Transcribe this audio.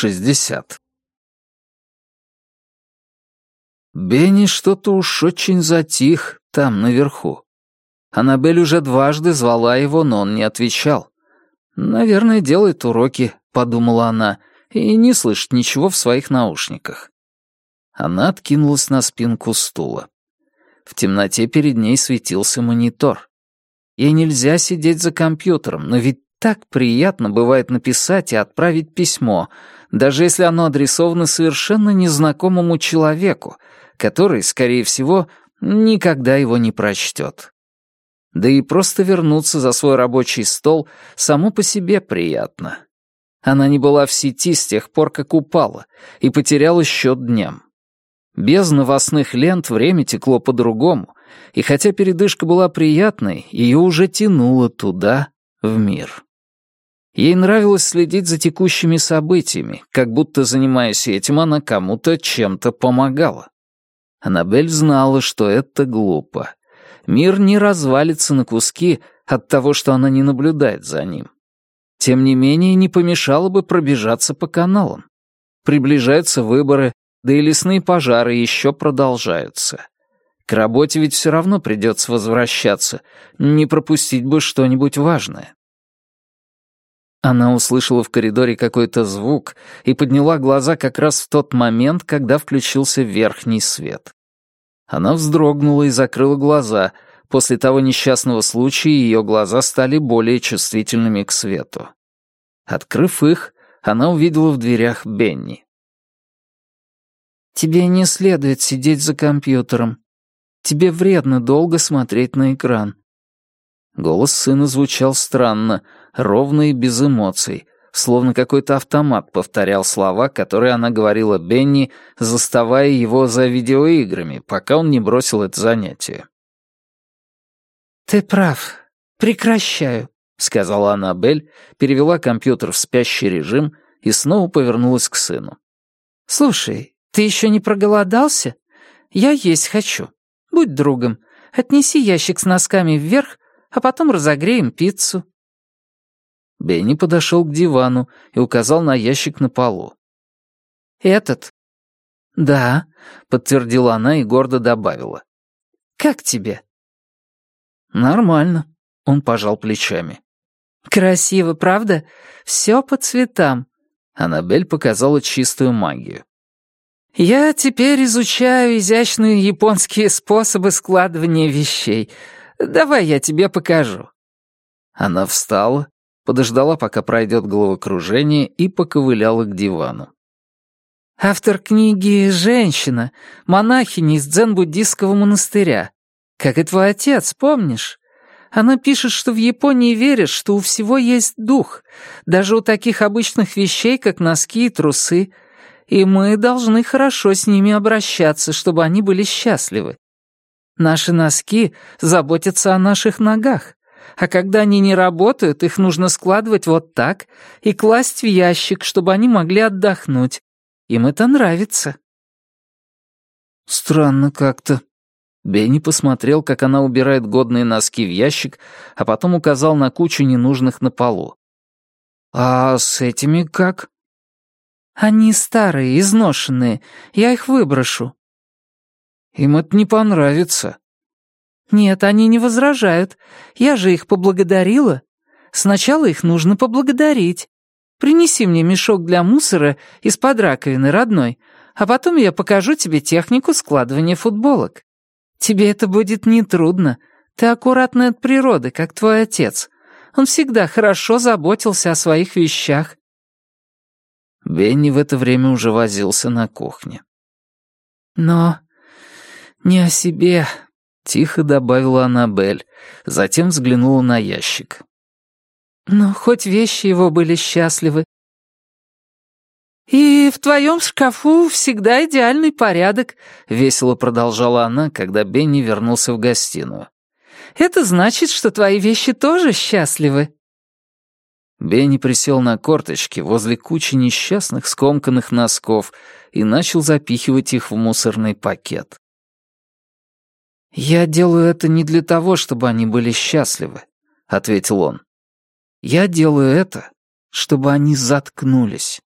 60. Бенни что-то уж очень затих там, наверху. Аннабель уже дважды звала его, но он не отвечал. «Наверное, делает уроки», — подумала она, и не слышит ничего в своих наушниках. Она откинулась на спинку стула. В темноте перед ней светился монитор. Ей нельзя сидеть за компьютером, но ведь так приятно бывает написать и отправить письмо, даже если оно адресовано совершенно незнакомому человеку, который, скорее всего, никогда его не прочтет. Да и просто вернуться за свой рабочий стол само по себе приятно. Она не была в сети с тех пор, как упала, и потеряла счет дням. Без новостных лент время текло по-другому, и хотя передышка была приятной, ее уже тянуло туда, в мир. Ей нравилось следить за текущими событиями, как будто, занимаясь этим, она кому-то чем-то помогала. Аннабель знала, что это глупо. Мир не развалится на куски от того, что она не наблюдает за ним. Тем не менее, не помешало бы пробежаться по каналам. Приближаются выборы, да и лесные пожары еще продолжаются. К работе ведь все равно придется возвращаться, не пропустить бы что-нибудь важное. Она услышала в коридоре какой-то звук и подняла глаза как раз в тот момент, когда включился верхний свет. Она вздрогнула и закрыла глаза. После того несчастного случая ее глаза стали более чувствительными к свету. Открыв их, она увидела в дверях Бенни. «Тебе не следует сидеть за компьютером. Тебе вредно долго смотреть на экран». Голос сына звучал странно — ровно и без эмоций, словно какой-то автомат повторял слова, которые она говорила Бенни, заставая его за видеоиграми, пока он не бросил это занятие. «Ты прав. Прекращаю», — сказала Аннабель, перевела компьютер в спящий режим и снова повернулась к сыну. «Слушай, ты еще не проголодался? Я есть хочу. Будь другом. Отнеси ящик с носками вверх, а потом разогреем пиццу». Бенни подошел к дивану и указал на ящик на полу. «Этот?» «Да», — подтвердила она и гордо добавила. «Как тебе?» «Нормально», — он пожал плечами. «Красиво, правда? Все по цветам». Аннабель показала чистую магию. «Я теперь изучаю изящные японские способы складывания вещей. Давай я тебе покажу». Она встала, подождала, пока пройдет головокружение, и поковыляла к дивану. «Автор книги — женщина, монахиня из дзен-буддистского монастыря. Как и твой отец, помнишь? Она пишет, что в Японии верят, что у всего есть дух, даже у таких обычных вещей, как носки и трусы, и мы должны хорошо с ними обращаться, чтобы они были счастливы. Наши носки заботятся о наших ногах, а когда они не работают, их нужно складывать вот так и класть в ящик, чтобы они могли отдохнуть. Им это нравится». «Странно как-то». Бенни посмотрел, как она убирает годные носки в ящик, а потом указал на кучу ненужных на полу. «А с этими как?» «Они старые, изношенные. Я их выброшу». «Им это не понравится». «Нет, они не возражают. Я же их поблагодарила. Сначала их нужно поблагодарить. Принеси мне мешок для мусора из-под раковины, родной, а потом я покажу тебе технику складывания футболок. Тебе это будет нетрудно. Ты аккуратный от природы, как твой отец. Он всегда хорошо заботился о своих вещах». Бенни в это время уже возился на кухне. «Но не о себе», Тихо добавила Аннабель, затем взглянула на ящик. «Ну, хоть вещи его были счастливы. «И в твоем шкафу всегда идеальный порядок», — весело продолжала она, когда Бенни вернулся в гостиную. «Это значит, что твои вещи тоже счастливы». Бенни присел на корточки возле кучи несчастных скомканных носков и начал запихивать их в мусорный пакет. «Я делаю это не для того, чтобы они были счастливы», — ответил он. «Я делаю это, чтобы они заткнулись».